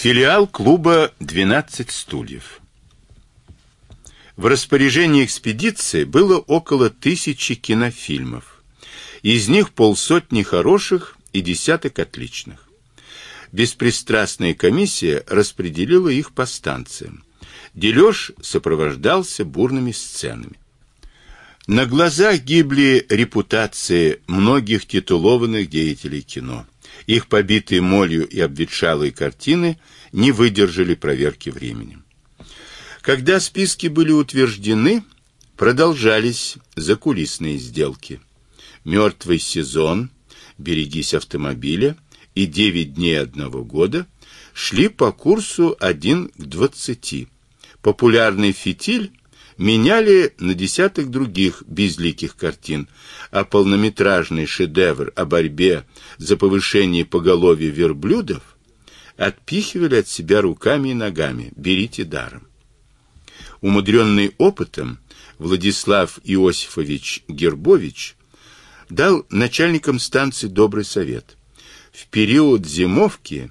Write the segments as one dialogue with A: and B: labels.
A: Филиал клуба «12 стульев». В распоряжении экспедиции было около тысячи кинофильмов. Из них полсотни хороших и десяток отличных. Беспристрастная комиссия распределила их по станциям. Дележ сопровождался бурными сценами. На глазах гибли репутации многих титулованных деятелей кино. Их побитые молью и обветшалые картины не выдержали проверки временем. Когда списки были утверждены, продолжались закулисные сделки. Мертвый сезон, берегись автомобиля и девять дней одного года шли по курсу один к двадцати. Популярный фитиль меняли на десяток других безликих картин, а полнометражный шедевр о борьбе за повышение поголовья верблюдов отпихивали от себя руками и ногами. Берите даром. Умудренный опытом, Владислав Иосифович Гербович дал начальникам станции добрый совет. В период зимовки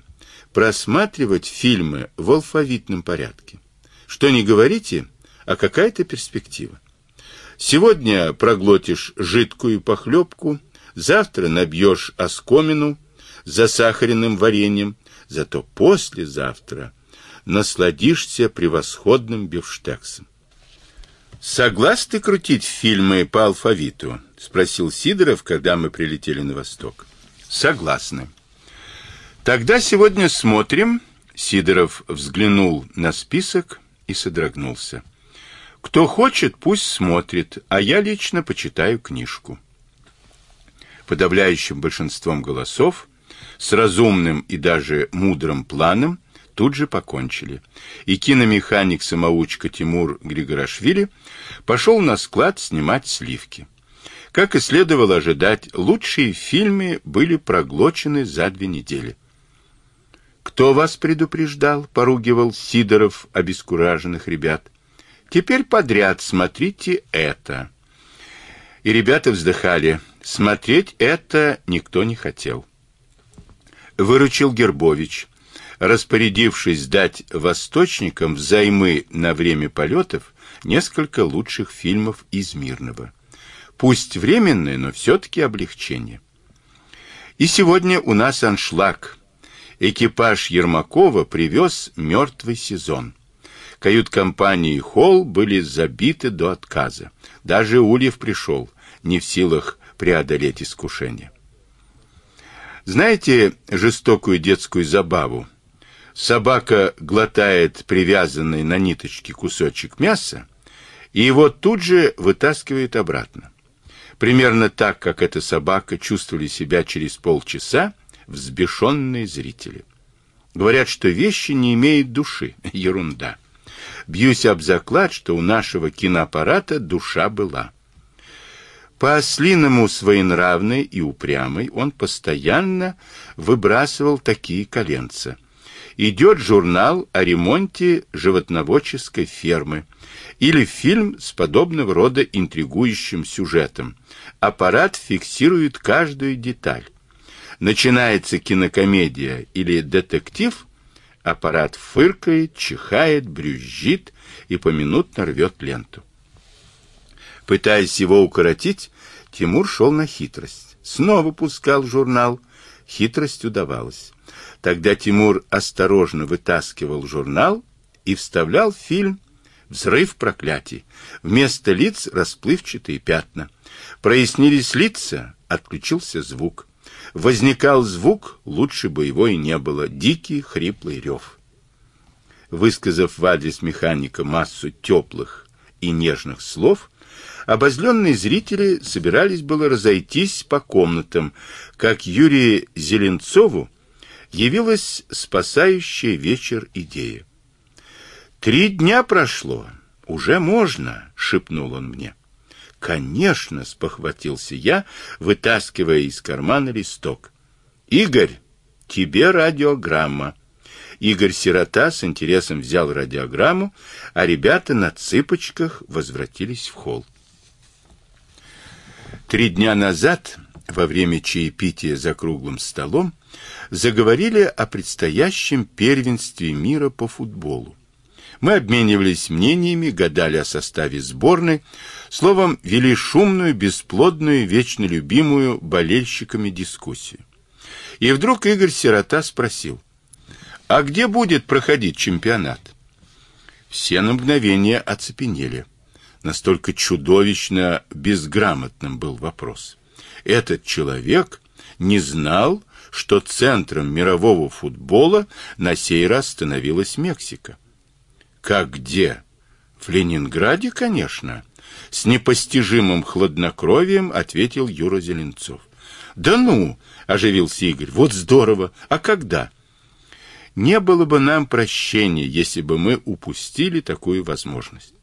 A: просматривать фильмы в алфавитном порядке. Что не говорите, а какая-то перспектива. Сегодня проглотишь жидкую похлебку, завтра набьешь оскомину засахаренным вареньем, зато послезавтра насладишься превосходным бифштексом. Согласны крутить фильмы по алфавиту? спросил Сидоров, когда мы прилетели на восток. Согласны. Тогда сегодня смотрим. Сидоров взглянул на список и содрогнулся. Кто хочет, пусть смотрит, а я лично почитаю книжку. Подавляющим большинством голосов, с разумным и даже мудрым планом, тут же покончили. И киномеханик-самоучка Тимур Григорашвили пошел на склад снимать сливки. Как и следовало ожидать, лучшие фильмы были проглочены за две недели. «Кто вас предупреждал?» — поругивал Сидоров обескураженных ребят. Теперь подряд смотрите это. И ребята вздыхали. Смотреть это никто не хотел. Выручил Гербович, распорядившись дать восточникам взаймы на время полетов несколько лучших фильмов из Мирного. Пусть временное, но все-таки облегчение. И сегодня у нас аншлаг. Экипаж Ермакова привез мертвый сезон. Кают-компания и холл были забиты до отказа. Даже Ульев пришел, не в силах преодолеть искушение. Знаете жестокую детскую забаву? Собака глотает привязанный на ниточке кусочек мяса, и его тут же вытаскивает обратно. Примерно так, как эта собака чувствовали себя через полчаса взбешенные зрители. Говорят, что вещи не имеют души. Ерунда. Бьюсь об заклад, что у нашего киноаппарата душа была. По-ослиному своенравный и упрямый он постоянно выбрасывал такие коленца. Идет журнал о ремонте животноводческой фермы или фильм с подобного рода интригующим сюжетом. Аппарат фиксирует каждую деталь. Начинается кинокомедия или детектив, Аппарат фыркает, чихает, брюзжит и поминутно рвет ленту. Пытаясь его укоротить, Тимур шел на хитрость. Снова пускал журнал. Хитрость удавалась. Тогда Тимур осторожно вытаскивал журнал и вставлял в фильм «Взрыв проклятий». Вместо лиц расплывчатые пятна. Прояснились лица, отключился звук. Возникал звук, лучше бы его и не было, дикий хриплый рев. Высказав в адрес механика массу теплых и нежных слов, обозленные зрители собирались было разойтись по комнатам, как Юрию Зеленцову явилась спасающая вечер идея. «Три дня прошло, уже можно», — шепнул он мне. Конечно, спохватился я, вытаскивая из кармана листок. Игорь, тебе радиограмма. Игорь Сирота с интересом взял радиограмму, а ребята на цыпочках возвратились в холл. Три дня назад, во время чаепития за круглым столом, заговорили о предстоящем первенстве мира по футболу. Мы обменивались мнениями, гадали о составе сборной, словом, вели шумную, бесплодную, вечно любимую болельщиками дискуссию. И вдруг Игорь Сирота спросил, а где будет проходить чемпионат? Все на мгновение оцепенели. Настолько чудовищно безграмотным был вопрос. Этот человек не знал, что центром мирового футбола на сей раз становилась Мексика. Как где? В Ленинграде, конечно, с непостижимым хладнокровием ответил Юра Зеленцов. Да ну, оживился Игорь. Вот здорово. А когда? Не было бы нам прощения, если бы мы упустили такую возможность.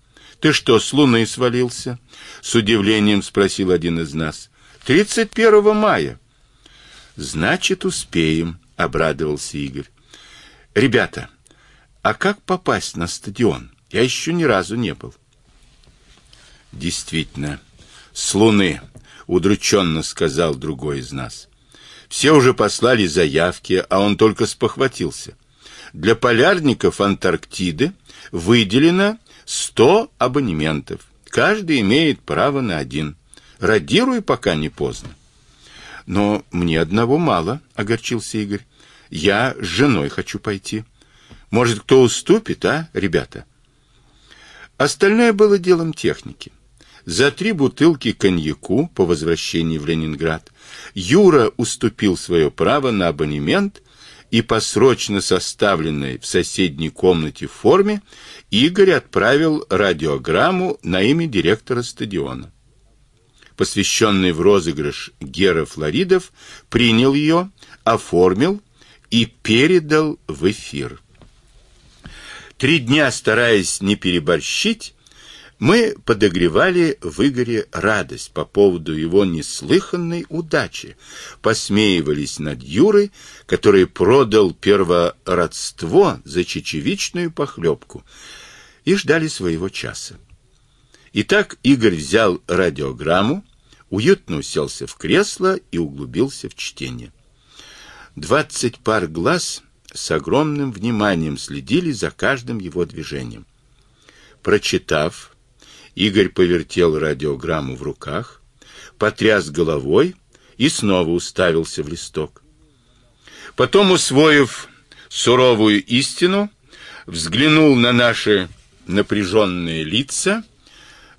A: Ты что, с луны свалился? С удивлением спросил один из нас. Тридцать первого мая. Значит, успеем, обрадовался Игорь. Ребята, а как попасть на стадион? Я еще ни разу не был. Действительно, с луны, удрученно сказал другой из нас. Все уже послали заявки, а он только спохватился. Для полярников Антарктиды выделено 100 абонементов. Каждый имеет право на один. Радируй, пока не поздно. Но мне одного мало, огорчился Игорь. Я с женой хочу пойти. Может, кто уступит, а, ребята? Остальное было делом техники. За три бутылки коньяку по возвращении в Ленинград Юра уступил свое право на абонемент и по срочно составленной в соседней комнате форме Игорь отправил радиограмму на имя директора стадиона посвященный в розыгрыш Гера Флоридов, принял ее, оформил и передал в эфир. Три дня, стараясь не переборщить, мы подогревали в Игоре радость по поводу его неслыханной удачи, посмеивались над Юрой, который продал первородство за чечевичную похлебку, и ждали своего часа. Итак, Игорь взял радиограмму, уютно уселся в кресло и углубился в чтение. Двадцать пар глаз с огромным вниманием следили за каждым его движением. Прочитав, Игорь повертел радиограмму в руках, потряс головой и снова уставился в листок. Потом, усвоив суровую истину, взглянул на наши напряженные лица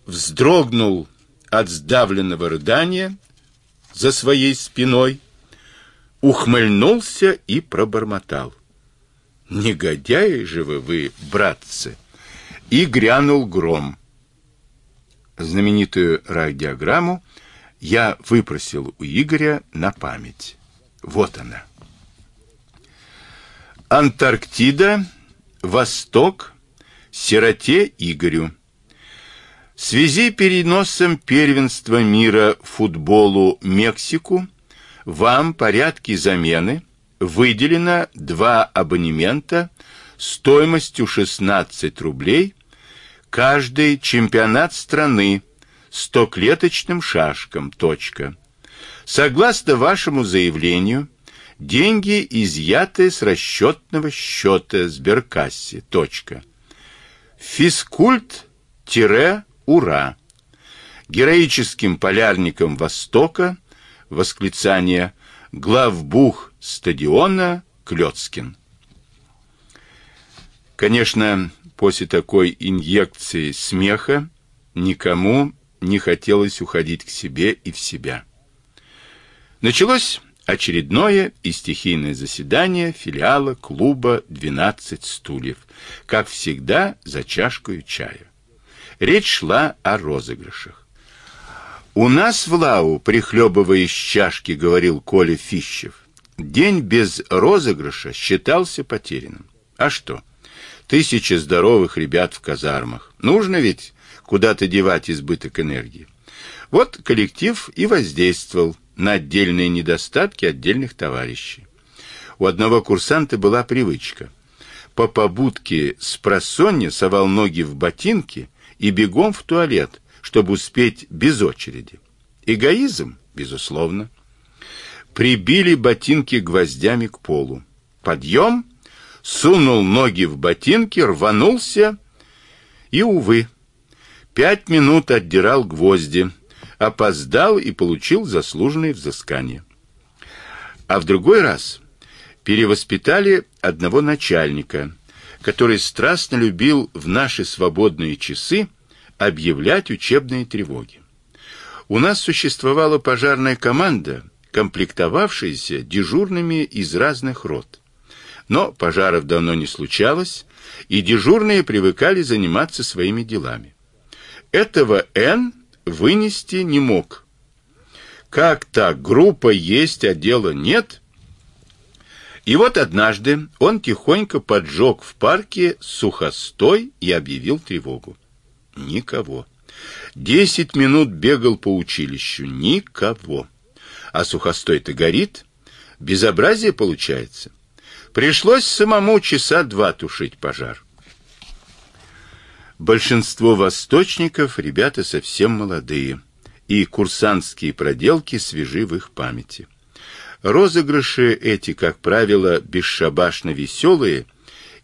A: вздрогнул от сдавленного рыдания за своей спиной, ухмыльнулся и пробормотал. «Негодяи же вы, вы, братцы!» И грянул гром. Знаменитую радиограмму я выпросил у Игоря на память. Вот она. Антарктида, Восток, сироте Игорю. В связи переносом первенства мира футболу Мексику вам порядки замены выделено два абонемента стоимостью 16 рублей, каждый чемпионат страны стоклеточным шашкам. Точка. Согласно вашему заявлению, деньги изъяты с расчетного счета Сберкассе. Точка. Физкульт-ура Ура! Героическим полярникам Востока восклицание главбух стадиона Клёцкин. Конечно, после такой инъекции смеха никому не хотелось уходить к себе и в себя. Началось очередное и стихийное заседание филиала клуба «12 стульев», как всегда за чашкой чая. Речь шла о розыгрышах. У нас в Лау, прихлебывая из чашки, говорил Коля Фищев, день без розыгрыша считался потерянным. А что? Тысячи здоровых ребят в казармах. Нужно ведь куда-то девать избыток энергии. Вот коллектив и воздействовал на отдельные недостатки отдельных товарищей. У одного курсанта была привычка. По побудке с просонья совал ноги в ботинки и бегом в туалет, чтобы успеть без очереди. Эгоизм, безусловно. Прибили ботинки гвоздями к полу. Подъем, сунул ноги в ботинки, рванулся и, увы, пять минут отдирал гвозди, опоздал и получил заслуженное взыскание. А в другой раз перевоспитали одного начальника, который страстно любил в наши свободные часы объявлять учебные тревоги. У нас существовала пожарная команда, комплектовавшаяся дежурными из разных рот. Но пожаров давно не случалось, и дежурные привыкали заниматься своими делами. Этого Н вынести не мог. Как так, группа есть, а дела нет? И вот однажды он тихонько поджег в парке сухостой и объявил тревогу. Никого. Десять минут бегал по училищу. Никого. А сухостой-то горит. Безобразие получается. Пришлось самому часа два тушить пожар. Большинство восточников ребята совсем молодые, и курсантские проделки свежи в их памяти. Розыгрыши эти, как правило, бесшабашно веселые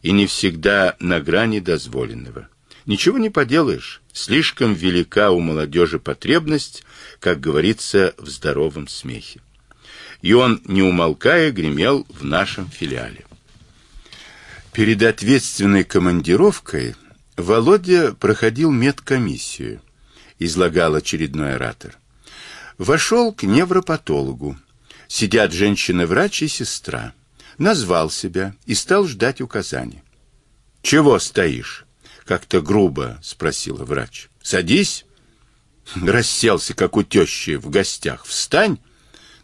A: и не всегда на грани дозволенного. Ничего не поделаешь, слишком велика у молодежи потребность, как говорится, в здоровом смехе. И он, не умолкая, гремел в нашем филиале. Перед ответственной командировкой Володя проходил медкомиссию, излагал очередной оратор. Вошел к невропатологу. Сидят женщина-врач и сестра. Назвал себя и стал ждать указаний. «Чего стоишь?» Как-то грубо спросила врач. Садись. Расселся, как у тещи в гостях. Встань.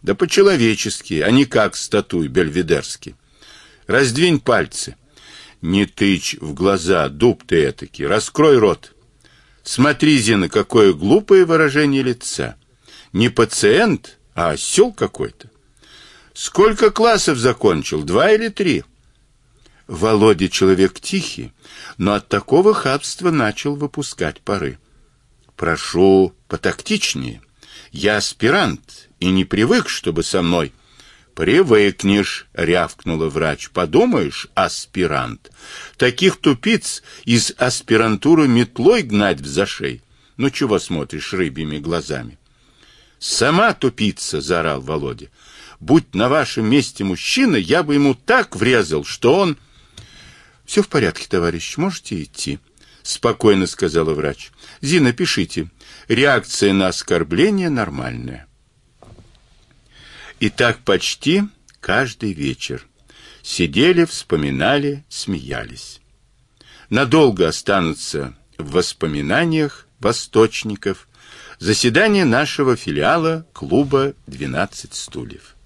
A: Да по-человечески, а не как статуй бельведерский. Раздвинь пальцы. Не тычь в глаза, дуб ты этакий. Раскрой рот. Смотри, Зина, какое глупое выражение лица. Не пациент, а осел какой-то. Сколько классов закончил? Два или три? Володя человек тихий, но от такого хабства начал выпускать пары. Прошу потактичнее. Я аспирант и не привык, чтобы со мной Привыкнешь, рявкнула врач. Подумаешь, аспирант. Таких тупиц из аспирантуры метлой гнать в зашей. Ну чего смотришь рыбьими глазами? Сама тупица, заорал Володя. Будь на вашем месте мужчина, я бы ему так врезал, что он все в порядке, товарищ, можете идти, спокойно сказала врач. Зина, пишите. Реакция на оскорбление нормальная. И так почти каждый вечер сидели, вспоминали, смеялись. Надолго останутся в воспоминаниях восточников заседание нашего филиала клуба «12 стульев».